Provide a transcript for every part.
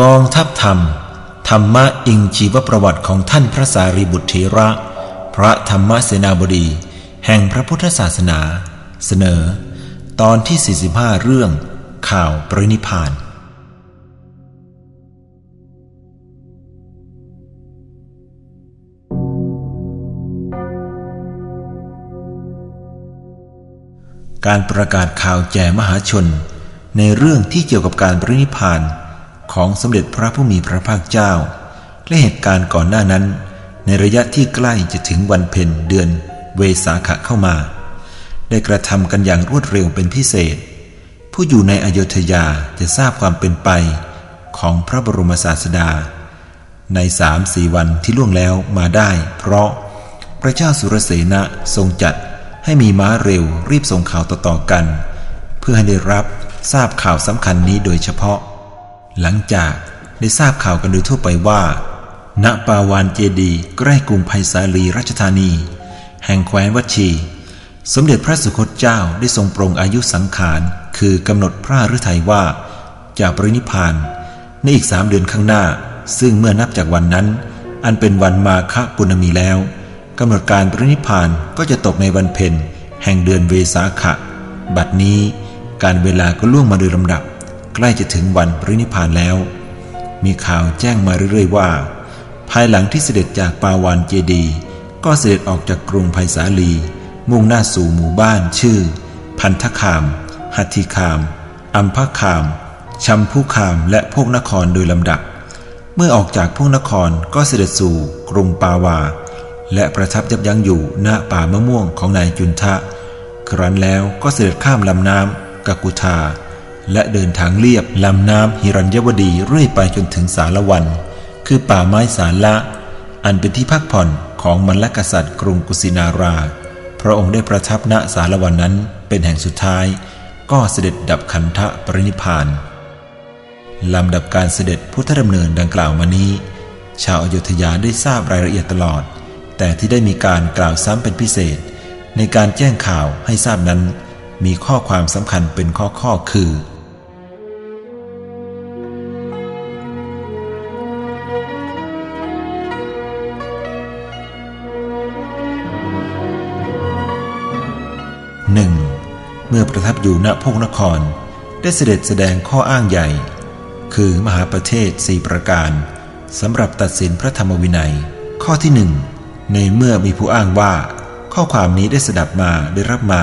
กองทัพ ธรรมะอิงชีวประวัติของท่านพระสารีบุตรเถระ พระธรรมเสนาบดี แห่งพระพุทธศาสนา เสนอ ตอนที่ 45 เรื่อง ข่าวปรินิพานการประกาศข่าวแจ่มหาชน ในเรื่องที่เกี่ยวกับการปรินิพาน ของสมเด็จพระผู้มีพระภาคเจ้า และเหตุการณ์ก่อนหน้านั้น ในระยะที่ใกล้จะถึงวันเพ็ญเดือนเวสาขะเข้ามา ได้กระทำกันอย่างรวดเร็วเป็นพิเศษ ผู้อยู่ในอโยธยาจะทราบความเป็นไปของพระบรมศาสดา ในสามสี่วันที่ล่วงแล้วมาได้ เพราะพระเจ้าสุรเสนะทรงจัดให้มีม้าเร็วรีบส่งข่าวต่อๆกัน เพื่อให้ได้รับทราบข่าวสำคัญนี้โดยเฉพาะ หลังจากได้ทราบข่าวกันโดยทั่วไปว่า ณ ปาวานเจดีใกล้กรุงไผ่สาลีราชธานี แห่งแคว้นวัชี สมเด็จพระสุคตเจ้าได้ทรงปรงอายุสังขาร คือกำหนดพระฤทัยว่าจะปรินิพานในอีกสามเดือนข้างหน้า ซึ่งเมื่อนับจากวันนั้น อันเป็นวันมาฆปุณมีแล้วกำหนดการปรินิพานก็จะตกในวันเพ็ญแห่งเดือนเวสาขะ บัดนี้การเวลาก็ล่วงมาโดยลำดับ ล้จะถึงวันปรินิพานแล้ว มีข่าวแจ้งมาเรื่อยๆว่า ภายหลังที่เสด็จจากปาวานเจดี ก็เสด็จออกจากกรุงไผ่สาลี มุ่งหน้าสู่หมู่บ้านชื่อ พันธคาม หัตถิคาม อัมพคาม ชัมพูคาม และพวกนครโดยลำดับ เมื่อออกจากพวกนครก็เสด็จสู่กรุงปาวา และประทับยับยั้งอยู่ณป่ามะม่วงของนายจุนทะ ครั้นแล้วก็เสด็จข้ามลำน้ำกกุธา และเดินทางเลียบลำน้ำหิรัญยวดีเรื่อยไปจนถึงสารวัน คือป่าไม้สาละ อันเป็นที่พักผ่อนของมรรคกษัตริย์กรุงกุสินารา พระองค์ได้ประทับณสารวันนั้นเป็นแห่งสุดท้าย ก็เสด็จดับขันธปรินิพานลำดับการเสด็จพุทธดำเนินดังกล่าวมานี้ ชาวอโยธยาได้ทราบรายละเอียดตลอด แต่ที่ได้มีการกล่าวซ้ำเป็นพิเศษ ในการแจ้งข่าวให้ทราบนั้น มีข้อความสำคัญเป็นข้อข้อคือ เมื่อประทับอยู่ณพงนคร ได้เสด็จแสดงข้ออ้างใหญ่ คือมหาประเทศสี่ประการสำหรับตัดสินพระธรรมวินัย ข้อที่หนึ่งในเมื่อมีผู้อ้างว่า ข้อความนี้ได้สดับมาได้รับมา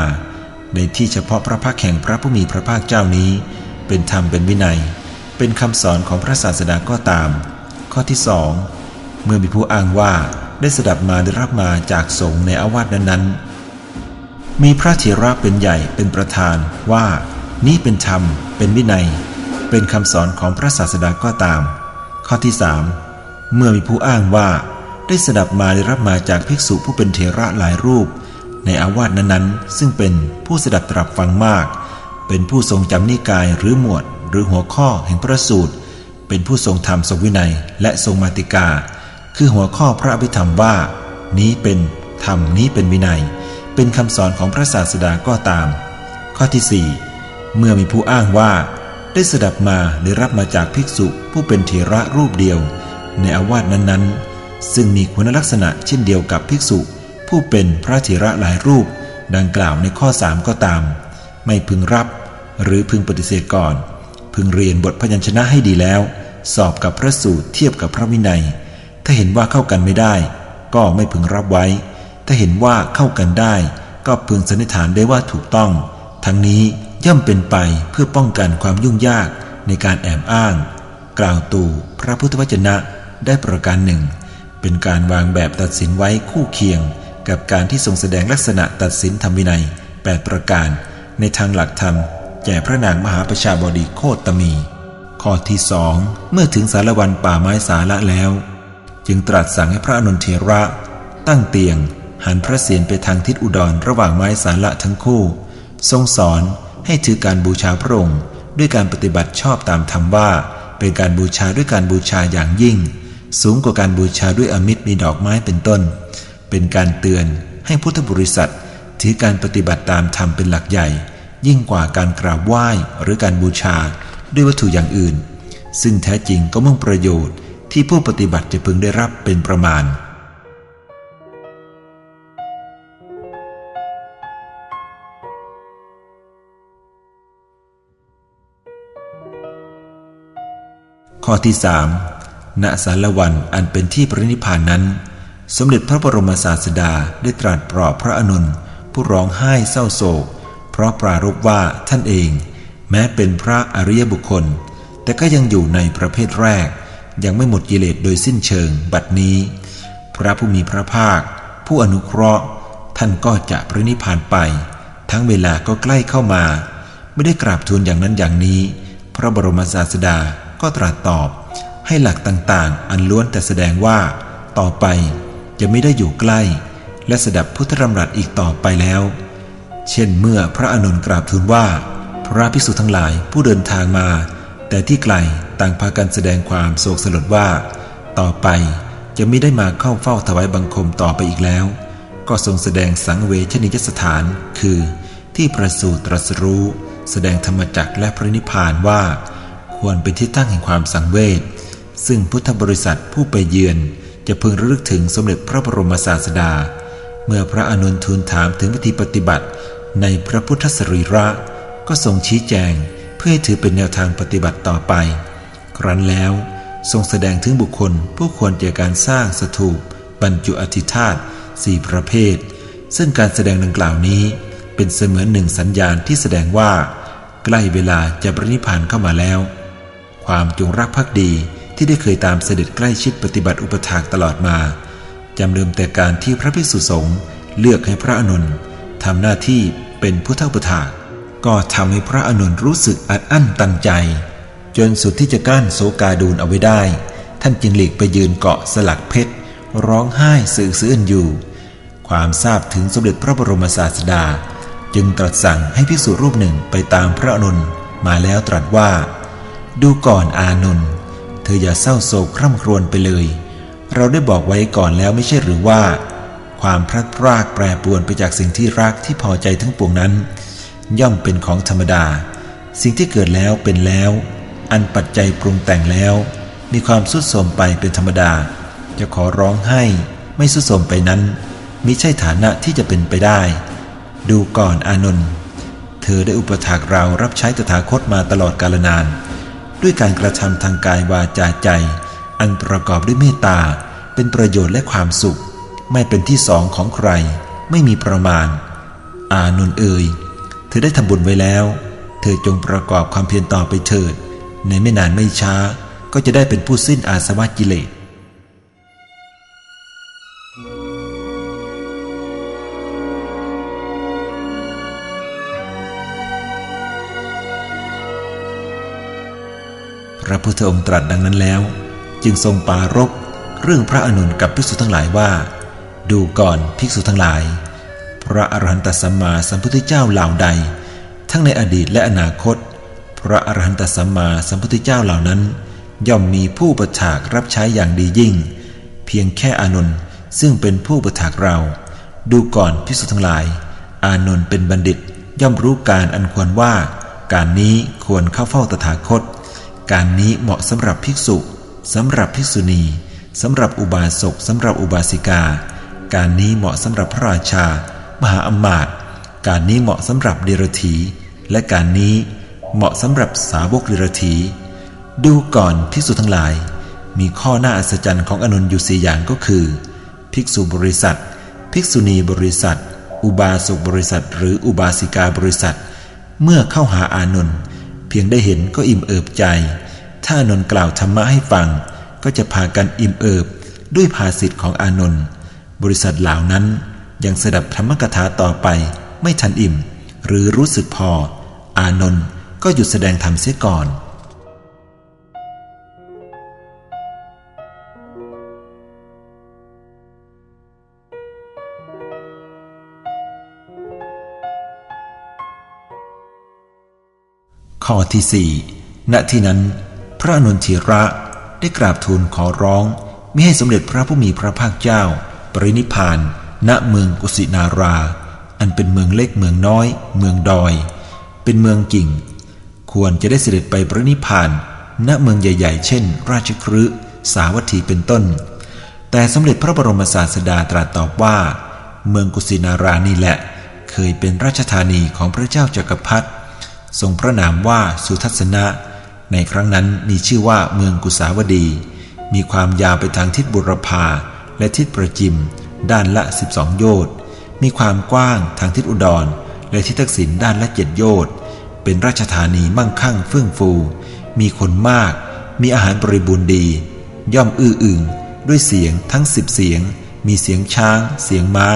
ในที่เฉพาะพระพักแห่งพระผู้มีพระภาคเจ้านี้ เป็นธรรมเป็นวินัย เป็นคำสอนของพระศาสดาก็ตาม ข้อที่สองเมื่อมีผู้อ้างว่าได้สดับมาได้รับมาจากสงฆ์ในอาวาสนั้นๆ มีพระเถระเป็นใหญ่เป็นประธานว่านี้เป็นธรรม เป็นวินัย เป็นคำสอนของพระศาสดาก็ตาม ข้อที่สามเมื่อมีผู้อ้างว่าได้สดับมาได้รับมาจากภิกษุผู้เป็นเถระหลายรูป ในอาวาสนั้นๆ ซึ่งเป็นผู้สดับตรับฟังมาก เป็นผู้ทรงจำนิกายหรือหมวด หรือหัวข้อแห่งพระสูตร เป็นผู้ทรงธรรมทรงวินัย และทรงมาติกา คือหัวข้อพระอภิธรรมว่า นี้เป็นธรรมนี้เป็นวินัย เป็นคำสอนของพระศาสดาก็ตาม ข้อที่สี่เมื่อมีผู้อ้างว่า ได้สดับมาหรือรับมาจากภิกษุผู้เป็นเถระรูปเดียว ในอาวาสนั้นๆ ซึ่งมีคุณลักษณะเช่นเดียวกับภิกษุ ผู้เป็นพระเถระหลายรูป ดังกล่าวในข้อสามก็ตาม ไม่พึงรับ หรือพึงปฏิเสธก่อน พึงเรียนบทพยัญชนะให้ดีแล้ว สอบกับพระสูตรเทียบกับพระวินัย ถ้าเห็นว่าเข้ากันไม่ได้ ก็ไม่พึงรับไว้ ถ้าเห็นว่าเข้ากันได้ ก็พึงสันนิษฐานได้ว่าถูกต้อง ทั้งนี้ย่อมเป็นไปเพื่อป้องกันความยุ่งยากในการแอบอ้าง กล่าวตู่พระพุทธวจนะได้ประการหนึ่ง เป็นการวางแบบตัดสินไว้คู่เคียง กับการที่ทรงแสดงลักษณะตัดสินธรรมวินัย 8 ประการ ในทางหลักธรรมแก่พระนางมหาประชาบดีโคตมี ข้อที่สองเมื่อถึงสารวันป่าไม้สาละแล้ว จึงตรัสสั่งให้พระอนุเทระ ตั้งเตียง หันพระเศียรไปทางทิศอุดรระหว่างไม้สาละทั้งคู่ ทรงสอนให้ถือการบูชาพระองค์ด้วยการปฏิบัติชอบตามธรรมว่า เป็นการบูชาด้วยการบูชาอย่างยิ่ง สูงกว่าการบูชาด้วยอมิตรมีดอกไม้เป็นต้น เป็นการเตือนให้พุทธบริษัท ถือการปฏิบัติตามธรรมเป็นหลักใหญ่ ยิ่งกว่าการกราบไหว้หรือการบูชาด้วยวัตถุอย่างอื่น ซึ่งแท้จริงก็มุ่งประโยชน์ที่ผู้ปฏิบัติจะพึงได้รับเป็นประมาณ ข้อที่สามณสารวันอันเป็นที่ปรินิพานนั้น สมเด็จพระบรมศาสดาได้ตรัสปลอบพระอนุนผู้ร้องไห้เศร้าโศก เพราะปรารบว่าท่านเอง แม้เป็นพระอริยบุคคล แต่ก็ยังอยู่ในประเภทแรก ยังไม่หมดกิเลสโดยสิ้นเชิงบัดนี้ พระผู้มีพระภาค ผู้อนุเคราะห์ ท่านก็จะปรินิพานไป ทั้งเวลาก็ใกล้เข้ามา ไม่ได้กราบทูลอย่างนั้นอย่างนี้ พระบรมศาสดา ก็ตรัสตอบ ให้หลักต่างๆ อันล้วนแต่แสดงว่า ต่อไปจะไม่ได้อยู่ใกล้ และสดับพุทธธรรมรัตอีกต่อไปแล้ว เช่นเมื่อพระอนุนกราบทูลว่า พระภิกษุทั้งหลายผู้เดินทางมา แต่ที่ไกลต่างพากันแสดงความโศกสลดว่า ต่อไปจะไม่ได้มาเข้าเฝ้าถวายบังคมต่อไปอีกแล้ว ก็ทรงแสดงสังเวชนิยสถาน คือ ที่ประสูตรตรัสรู้ แสดงธรรมจักและพระนิพพานว่า ควรเป็นที่ตั้งแห่งความสังเวชซึ่งพุทธบริษัทผู้ไปเยือนจะพึงระลึกถึงสมเด็จพระบรมศาสดา เมื่อพระอนุนทูลถามถึงวิธีปฏิบัติในพระพุทธสรีระก็ทรงชี้แจงเพื่อให้ถือเป็นแนวทางปฏิบัติต่อไป ครั้นแล้วทรงแสดงถึงบุคคลผู้ควรเจอการสร้างสถูปบรรจุอธิธาตสี่ประเภท ซึ่งการแสดงดังกล่าวนี้ เป็นเสมือนหนึ่งสัญญาณที่แสดงว่า ใกล้เวลาจะปรินิพานเข้ามาแล้ว ความจงรักภักดีที่ได้เคยตามเสด็จใกล้ชิดปฏิบัติอุปถากตลอดมาจำเริมแต่การที่พระภิกษุสงฆ์เลือกให้พระอนุนทำหน้าที่เป็นผู้เท่าปถาก ก็ทำให้พระอนุนรู้สึกอัดอั้นตันใจ จนสุดที่จะกั้นโศกาดูนเอาไว้ได้ ท่านจึงหลีกไปยืนเกาะสลักเพชร ร้องไห้สื่อซื่นอยู่ ความทราบถึงสมเด็จพระบรมศาสดา จึงตรัสสั่งให้ภิกษุรูปหนึ่งไปตามพระอนุนมาแล้วตรัสว่า ดูก่อนอานุนเธออย่าเศร้าโศกคร่ำครวญไปเลย เราได้บอกไว้ก่อนแล้วไม่ใช่หรือว่า ความพลัดพรากแปรปรวนไปจากสิ่งที่รักที่พอใจทั้งปวงนั้น ย่อมเป็นของธรรมดา สิ่งที่เกิดแล้วเป็นแล้ว อันปัจจัยปรุงแต่งแล้ว มีความสุดโทมไปเป็นธรรมดา จะขอร้องให้ไม่สุดโทมไปนั้นมิใช่ฐานะที่จะเป็นไปได้ ดูก่อนอานนท์เธอได้อุปถากเรารับใช้ตถาคตมาตลอดกาลนาน ด้วยการกระทำทางกายวาจาใจ อันประกอบด้วยเมตตา เป็นประโยชน์และความสุข ไม่เป็นที่สองของใคร ไม่มีประมาณ อานนเอ่ยเธอได้ทำบุญไว้แล้ว เธอจงประกอบความเพียรต่อไปเถิด ในไม่นานไม่ช้าก็จะได้เป็นผู้สิ้นอาสวะกิเลส พระพุทธองค์ตรัสดังนั้นแล้ว จึงทรงปารบเรื่องพระอนุนกับภิกษุทั้งหลายว่า ดูก่อนภิกษุทั้งหลาย พระอรหันตสัมมาสัมพุทธเจ้าเหล่าใด ทั้งในอดีตและอนาคต พระอรหันตสัมมาสัมพุทธเจ้าเหล่านั้น ย่อมมีผู้ประถากรับใช้อย่างดียิ่ง เพียงแค่อานนซึ่งเป็นผู้ประถากเรา ดูก่อนพิสุทั้งหลาย อานนท์เป็นบัณฑิตย่อมรู้การอันควรว่า การนี้ควรเข้าเฝ้าตถาคต การนี้เหมาะสำหรับภิกษุสำหรับภิกษุณีสำหรับอุบาสกสำหรับอุบาสิกา การนี้เหมาะสำหรับพระราชา มหาอมาตย์การนี้เหมาะสำหรับเดรธีและการนี้เหมาะสำหรับสาวกเดรธีดูก่อนภิกษุทั้งหลาย มีข้อหน้าอัศจรรย์ของอนุนอยู่สี่อย่างก็คือ ภิกษุบริษัท ภิกษุณีบริษัท อุบาสกบริษัทหรืออุบาสิกาบริษัท เมื่อเข้าหาอานนท์ เพียงได้เห็นก็อิ่มเอิบใจ ถ้านนท์กล่าวธรรมะให้ฟัง ก็จะพากันอิ่มเอิบด้วยภาสิทธิ์ของอานนท์บริษัทเหล่านั้นยังสดับธรรมกถาต่อไปไม่ทันอิ่ม หรือรู้สึกพอ อานนท์ก็หยุดแสดงธรรมเสียก่อน ข้อที่สี่ณที่นั้น พระนนทิระได้กราบทูลขอร้องมิให้สมเด็จพระผู้มีพระภาคเจ้า ปรินิพาน ณเมืองกุสินารา อันเป็นเมืองเล็กเมืองน้อย เมืองดอย เป็นเมืองกิ่ง ควรจะได้เสด็จไปปรินิพาน ณเมืองใหญ่ ๆ เช่น ราชครืสาวัตถีเป็นต้น แต่สมเด็จพระบรมศาสดาตรัสตอบว่า เมืองกุสินารานี่แหละ เคยเป็นราชธานีของพระเจ้าจากักรพรรดิ ทรงพระนามว่าสุทัศนะ ในครั้งนั้นมีชื่อว่าเมืองกุสาวดี มีความยาวไปทางทิศบุรพาและทิศประจิม ด้านละ 12 โยชน์ มีความกว้างทางทิศอุดร และทิศทักษิณด้านละเจ็ดโยชน์ เป็นราชธานีมั่งคั่งเฟื่องฟู มีคนมาก มีอาหารบริบูรณ์ดี ย่อมอื้ออึงด้วยเสียงทั้งสิบเสียง มีเสียงช้าง เสียงม้า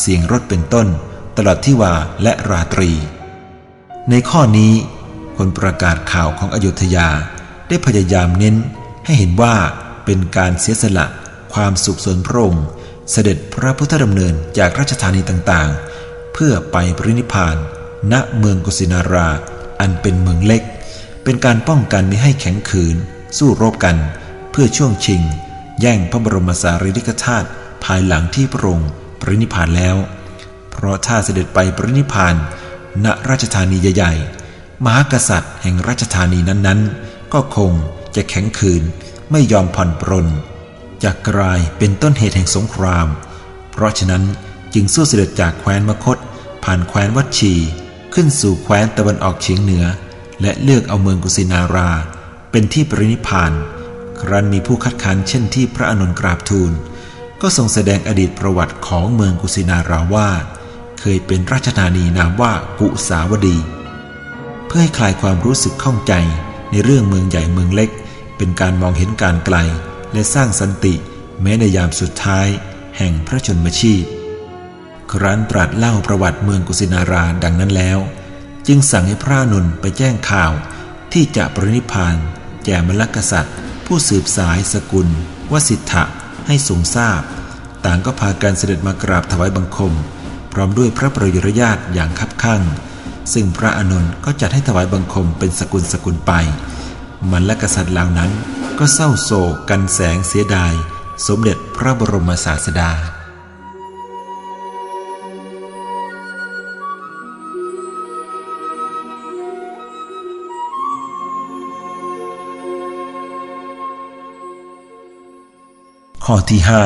เสียงรถเป็นต้น ตลอดที่วาและราตรี ในข้อนี้คนประกาศข่าวของอยุธยาได้พยายามเน้นให้เห็นว่าเป็นการเสียสละความสุขส่วนพระองค์เสด็จพระพุทธดำเนินจากราชธานีต่างๆ เพื่อไปปรินิพาน ณเมืองกุสินารา อันเป็นเมืองเล็ก เป็นการป้องกันไม่ให้แข็งขืน สู้รบกัน เพื่อช่วงชิง แย่งพระบรมสารีริกธาตุภายหลังที่พระองค์ปรินิพานแล้ว เพราะถ้าเสด็จไปปรินิพาน ณราชธานีใหญ่ๆ มหากษัตริย์แห่งราชธานีนั้นๆ ก็คงจะแข็งขืนไม่ยอมผ่อนปรนจะกลายเป็นต้นเหตุแห่งสงคราม เพราะฉะนั้นจึงสู้เสด็จจากแคว้นมคต ผ่านแคว้นวัดชี ขึ้นสู่แคว้นตะวันออกเฉียงเหนือ และเลือกเอาเมืองกุสินารา เป็นที่ปรินิพานครั้นมีผู้คัดค้านเช่นที่พระอนุนกราบทูล ก็ทรงแสดงอดีตประวัติของเมืองกุสินาราว่า เคยเป็นราชธานีนามว่ากุสาวดี เพื่อให้คลายความรู้สึกข้องใจในเรื่องเมืองใหญ่เมืองเล็ก เป็นการมองเห็นการไกล และสร้างสันติ แม้ในยามสุดท้าย แห่งพระชนมชีพ ครั้นตรัสเล่าประวัติเมืองกุสินาราดังนั้นแล้ว จึงสั่งให้พระนุนไปแจ้งข่าว ที่จะปรินิพานแก่มลกษัตริย์ ผู้สืบสายสกุลวสิทธะให้ทรงทราบ ต่างก็พากันเสด็จมากราบถวายบังคม พร้อมด้วยพระประยุรญาตอย่างคับข้างซึ่งพระอนุนก็จัดให้ถวายบังคมเป็นสกุลสกุลไป มันและกษัตริย์เหล่านั้นก็เศร้าโศกกันแสงเสียดาย สมเด็จพระบรมศาสดาข้อที่ห้า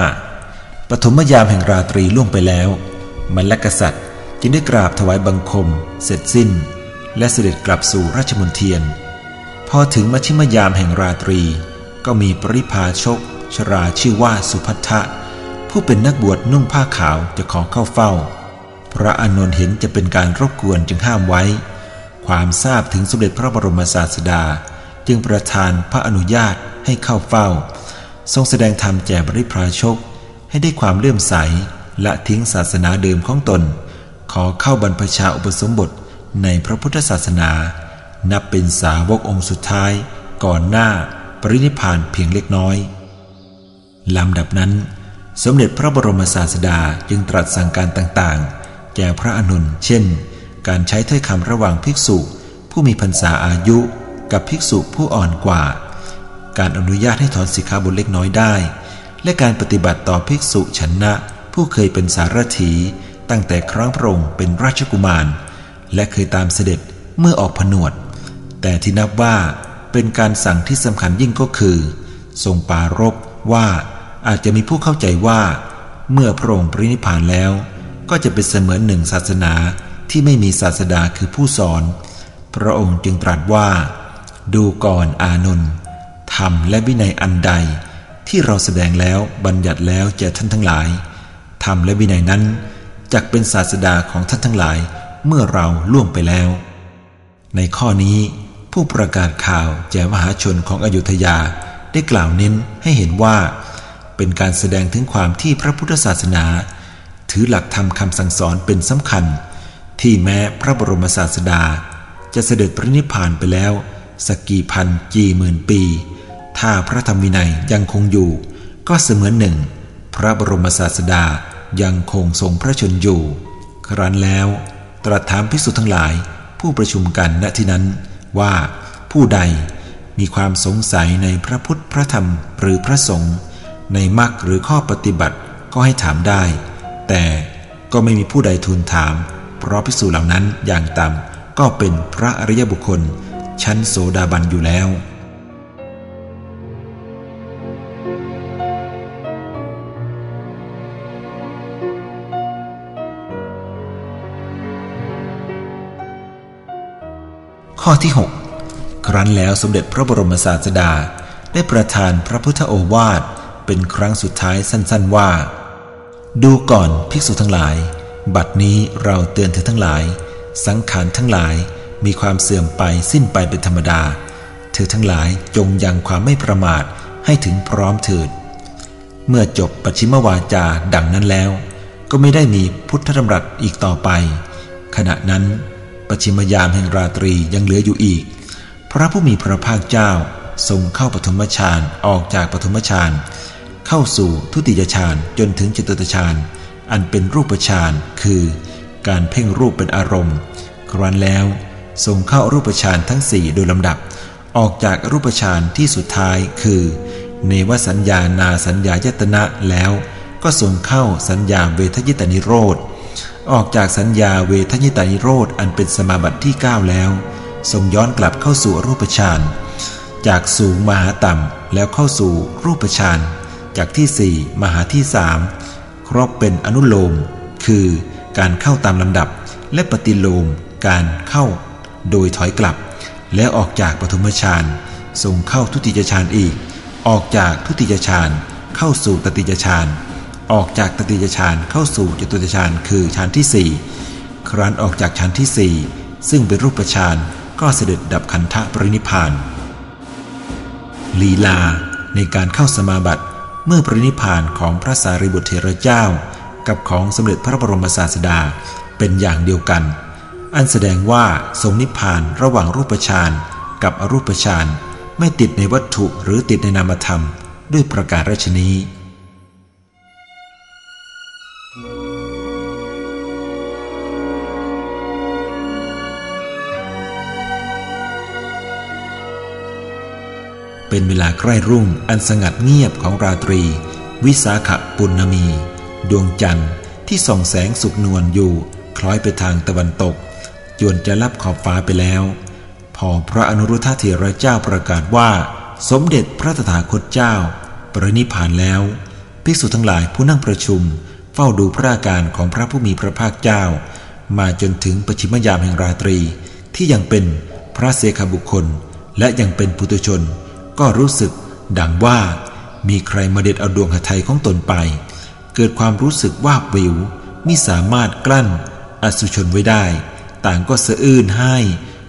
ปฐมยามแห่งราตรีล่วงไปแล้ว มันและกษัตริย์ จึงได้กราบถวายบังคม เสร็จสิ้น และเสด็จกลับสู่ราชมณฑลพอถึงมัชิมยามแห่งราตรี ก็มีปริพาชก ชราชื่อว่าสุพัทธะผู้เป็นนักบวชนุ่งผ้าขาวจะขอเข้าเฝ้า พระอานนท์เห็นจะเป็นการรบกวนจึงห้ามไว้ ความทราบถึงสมเด็จพระบรมศาสดา จึงประทานพระอนุญาตให้เข้าเฝ้า ทรงแสดงธรรมแก่บริพาชกให้ได้ความเลื่อมใส ละทิ้งศาสนาเดิมของตน ขอเข้าบรรพชาอุปสมบทในพระพุทธศาสนา นับเป็นสาวกองค์สุดท้าย ก่อนหน้าปรินิพานเพียงเล็กน้อยลำดับนั้น สมเด็จพระบรมศาสดาจึงตรัสสั่งการต่างๆ แก่พระอนุนเช่น การใช้ถ้อยคำระหว่างภิกษุ ผู้มีพรรษาอายุกับภิกษุผู้อ่อนกว่า การอนุญาตให้ถอนสิกขาบทเล็กน้อยได้ และการปฏิบัติต่อภิกษุชนะ ผู้เคยเป็นสารถีตั้งแต่ครั้งพระองค์เป็นราชกุมาร และเคยตามเสด็จเมื่อออกผนวด แต่ที่นับว่าเป็นการสั่งที่สำคัญยิ่งก็คือ ทรงปารบว่าอาจจะมีผู้เข้าใจว่า เมื่อพระองค์ปรินิพานแล้ว ก็จะเป็นเสมือนหนึ่งศาสนาที่ไม่มีศาสดาคือผู้สอน พระองค์จึงตรัสว่า ดูก่อนอานนท์ธรรมและวินัยอันใด ที่เราแสดงแล้วบัญญัติแล้วแก่ท่านทั้งหลาย ธรรมและวินัยนั้นจักเป็นศาสดาของท่านทั้งหลายเมื่อเราล่วงไปแล้ว ในข้อนี้ผู้ประกาศข่าวแจมหาชนของอยุธยาได้กล่าวเน้นให้เห็นว่า เป็นการแสดงถึงความที่พระพุทธศาสนา ถือหลักธรรมคำสั่งสอนเป็นสำคัญ ที่แม้พระบรมศาสดา จะเสด็จพระนิพพานไปแล้วสักกี่พันกี่หมื่นปี ถ้าพระธรรมวินัยยังคงอยู่ ก็เสมือนหนึ่ง พระบรมศาสดา ยังคงทรงพระชนอยู่ ครั้นแล้ว ตรัสถามภิกษุทั้งหลายผู้ประชุมกันณที่นั้นว่าผู้ใดมีความสงสัยในพระพุทธพระธรรมหรือพระสงฆ์ในมรรคหรือข้อปฏิบัติก็ให้ถามได้ แต่ก็ไม่มีผู้ใดทูลถาม เพราะพิสูจเหล่านั้นอย่างต่ำก็เป็นพระอริยบุคคล ชั้นโสดาบันอยู่แล้ว ข้อที่ 6 ครั้นแล้วสมเด็จพระบรมศาสดาได้ประทานพระพุทธโอวาทเป็นครั้งสุดท้ายสั้นๆว่า ดูก่อนภิกษุทั้งหลาย บัดนี้เราเตือนเธอทั้งหลาย สังขารทั้งหลายมีความเสื่อมไปสิ้นไปเป็นธรรมดา เธอทั้งหลายจงยังความไม่ประมาทให้ถึงพร้อมเถิด เมื่อจบปชิมวาจาดังนั้นแล้ว ก็ไม่ได้มีพุทธธรรมรัตอีกต่อไป ขณะนั้น ปชิมยามแห่งราตรียังเหลืออยู่อีก พระผู้มีพระภาคเจ้าทรงเข้าปฐมฌานออกจากปฐมฌานเข้าสู่ทุติยฌานจนถึงจตุตฌานอันเป็นรูปฌานคือ การเพ่งรูปเป็นอารมณ์ ครั้นแล้วทรงเข้ารูปฌานทั้งสี่โดยลำดับ ออกจากรูปฌานที่สุดท้ายคือ เนวสัญญานาสัญญายตนะแล้ว ก็ทรงเข้าสัญญาเวทยิตนิโรธ ออกจากสัญญาเวทยิตานิโรธอันเป็นสมาบัติที่ 9 แล้ว ทรงย้อนกลับเข้าสู่รูปฌานจากสูงมาหาต่ำแล้วเข้าสู่รูปฌานจากที่สี่มาหาที่สามครบเป็นอนุโลม คือการเข้าตามลำดับ และปฏิโลมการเข้า โดยถอยกลับ แล้วออกจากปฐมฌานส่งเข้าทุติยฌานอีก ออกจากทุติยฌานเข้าสู่ตติยฌาน ออกจากตติยฌานเข้าสู่จตุตฌานคือฌานที่สี่ครั้นออกจากฌานที่สี่ซึ่งเป็นรูปฌานก็เสด็จดับขันธปรินิพานลีลาในการเข้าสมาบัติเมื่อปรินิพานของพระสารีบุตรเถระเจ้า กับของสมเด็จพระบรมศาสดาเป็นอย่างเดียวกัน อันแสดงว่าทรงนิพพานระหว่างรูปฌานกับอรูปฌานไม่ติดในวัตถุหรือติดในนามธรรมด้วยประการราชนี้ เป็นเวลาใกล้รุ่งอันสงัดเงียบของราตรี วิสาขปุณมี ดวงจันทร์ที่ส่องแสงสุกนวลอยู่ คล้อยไปทางตะวันตก จวนจะลับขอบฟ้าไปแล้ว พอพระอนุรุทธเถระเจ้าประกาศว่า สมเด็จพระตถาคตเจ้า ปรินิพานแล้ว ภิกษุทั้งหลายผู้นั่งประชุม เฝ้าดูพระอาการของพระผู้มีพระภาคเจ้า มาจนถึงปชิมยามแห่งราตรีที่ยังเป็นพระเสขบุคคล และยังเป็นปุตุชน ก็รู้สึก ดังว่ามีใครมาเด็ดเอาดวงหทัยของตนไป เกิดความรู้สึกว่าวิวมิสามารถกลั้น อสุชนไว้ได้ ต่างก็สะอื้นให้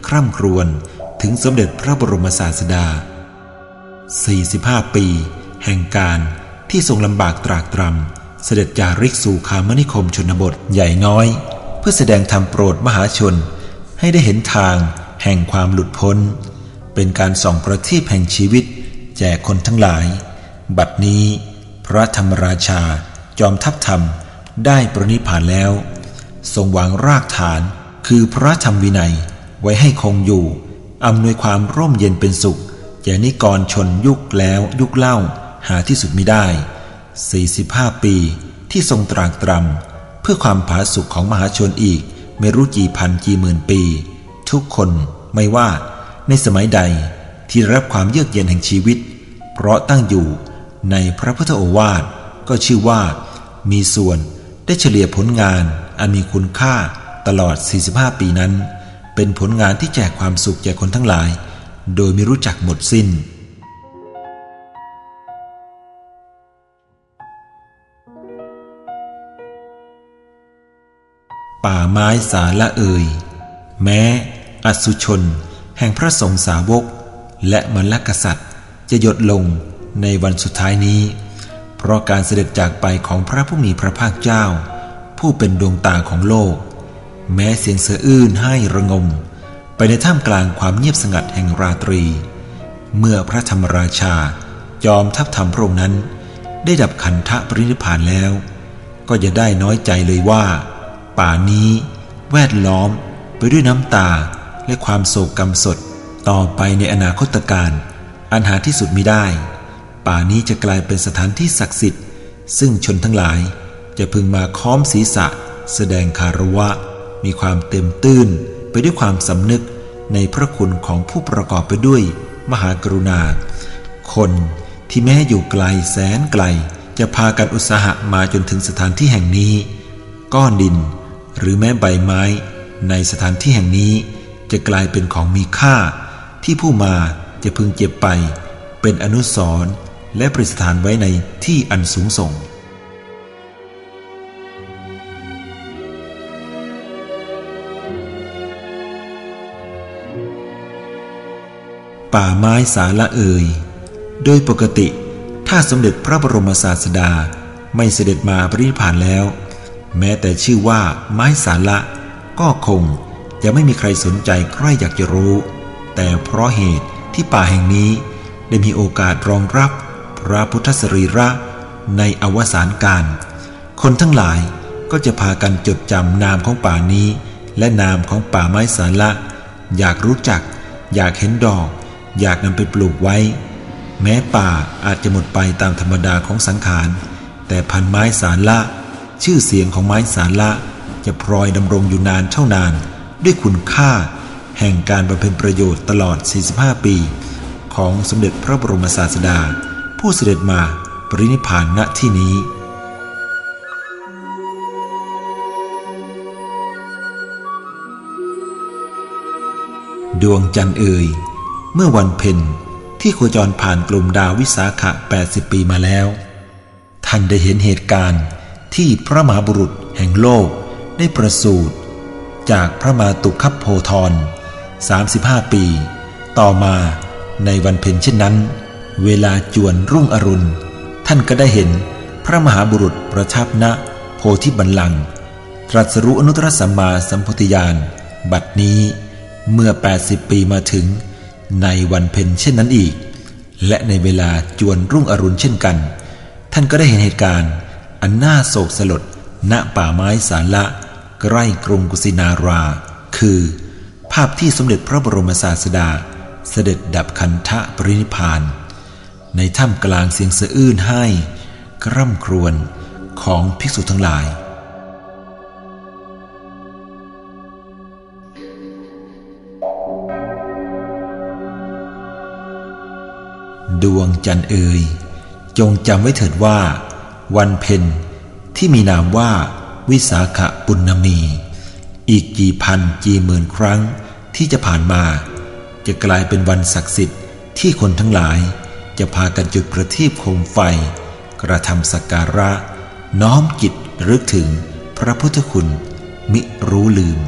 คร่ำครวญถึงสมเด็จพระบรมศาสดา 45 ปี แห่งการที่ทรงลำบากตรากตรำเสด็จจาริกสู่คามนิคมชนบทใหญ่น้อย เพื่อแสดงธรรมโปรดมหาชน ให้ได้เห็นทางแห่งความหลุดพ้น เป็นการส่องประทีปแห่งชีวิต แจกคนทั้งหลาย บัดนี้ พระธรรมราชาจอมทัพธรรมได้ประนิพานแล้ว ทรงวางรากฐานคือพระธรรมวินัยไว้ให้คงอยู่อำนวยความร่มเย็นเป็นสุขแก่นิกรชนยุคแล้วยุคเล่าหาที่สุดไม่ได้ 45 ปีที่ทรงตรากตรำเพื่อความผาสุกของมหาชนอีก ไม่รู้กี่พันกี่หมื่นปี ทุกคนไม่ว่า ในสมัยใดที่รับความเยือกเย็นแห่งชีวิต เพราะตั้งอยู่ในพระพุทธโอวาทก็ชื่อว่า มีส่วนได้เฉลี่ยผลงานอันมีคุณค่าตลอด 45 ปีนั้น เป็นผลงานที่แจกความสุขแก่คนทั้งหลาย โดยไม่รู้จักหมดสิน้น ป่าไม้สาละเอ่ยแม้อสุชน แห่งพระสงฆ์สาวก และมรรคษัตริย์จะหยดลงในวันสุดท้ายนี้ เพราะการเสด็จจากไปของพระผู้มีพระภาคเจ้า ผู้เป็นดวงตาของโลก แม้เสียงเสืออื้นให้ระงม ไปในท่ามกลางความเงียบสงัดแห่งราตรี เมื่อพระธรรมราชาจอมทัพธรรมพระองค์นั้น ได้ดับขันธปรินิพานแล้ว ก็จะได้น้อยใจเลยว่า ป่านี้แวดล้อมไปด้วยน้ำตา และความโศกกรรมสดต่อไปในอนาคตการ อันหาที่สุดมิได้ ป่านี้จะกลายเป็นสถานที่ศักดิ์สิทธิ์ ซึ่งชนทั้งหลายจะพึงมาค้อมศีรษะ แสดงคารวะ มีความเต็มตื้นไปด้วยความสำนึกในพระคุณของผู้ประกอบไปด้วย มหากรุณา คนที่แม้อยู่ไกลแสนไกล จะพากันอุตสาหะมาจนถึงสถานที่แห่งนี้ ก้อนดิน หรือแม้ใบไม้ ในสถานที่แห่งนี้ จะกลายเป็นของมีค่า ที่ผู้มาจะพึงเก็บไป เป็นอนุสรณ์และประสถานไว้ในที่อันสูงส่งป่าไม้สาละเอ่ย โดยปกติ ถ้าสมเด็จพระบรมศาสดาไม่เสด็จมาปรินิพานแล้ว แม้แต่ชื่อว่าไม้สาละก็คง จะไม่มีใครสนใจใครอยากจะรู้ แต่เพราะเหตุที่ป่าแห่งนี้ได้มีโอกาสรองรับพระพุทธสรีระในอวสานการ คนทั้งหลายก็จะพากันจดจำนามของป่านี้ และนามของป่าไม้สาละอยากรู้จัก อยากเห็นดอก อยากนำไปปลูกไว้ แม้ป่าอาจจะหมดไปตามธรรมดาของสังขาร แต่พันไม้สาละชื่อเสียงของไม้สาละจะพลอยดำรงอยู่นานเท่านาน ด้วยคุณค่า แห่งการบำเพ็ญประโยชน์ตลอด 45 ปี ของสมเด็จพระบรมศาสดา ผู้เสด็จมาปรินิพานณที่นี้ดวงจันทร์เอ่ย เมื่อวันเพ็ญที่โคจรผ่านกลุ่มดาววิสาขะ 80 ปีมาแล้ว ท่านได้เห็นเหตุการณ์ที่พระมหาบุรุษแห่งโลกได้ประสูติ จากพระมาตุคัพโพธร35 ปี ต่อมาในวันเพ็ญเช่นนั้น เวลาจวนรุ่งอรุณ ท่านก็ได้เห็นพระมหาบุรุษประทับณโพธิบัลลังก์ตรัสรู้อนุตตรสัมมาสัมพุทธญาณบัดนี้เมื่อ 80 ปีมาถึง ในวันเพ็ญเช่นนั้นอีก และในเวลาจวนรุ่งอรุณเช่นกัน ท่านก็ได้เห็นเหตุการณ์ อันน่าโศกสลดณป่าไม้สารละ ใกล้กรุงกุสินารา คือ ภาพที่สมเด็จพระบรมศาสดา เสด็จดับคันทะปรินิพาน ในถ้ำกลางเสียงสะอื้นให้กร่ำครวญของภิกษุทั้งหลาย ดวงจันเอยจงจำไว้เถิดว่า วันเพ็ญที่มีนามว่าวิสาข ปุณณมี อีกกี่พันกี่หมื่นครั้งที่จะผ่านมา จะกลายเป็นวันศักดิ์สิทธิ์ที่คนทั้งหลายจะพากันจุดประทีปโคมไฟ กระทำสักการะ น้อมจิตรึกถึงพระพุทธคุณ มิรู้ลืม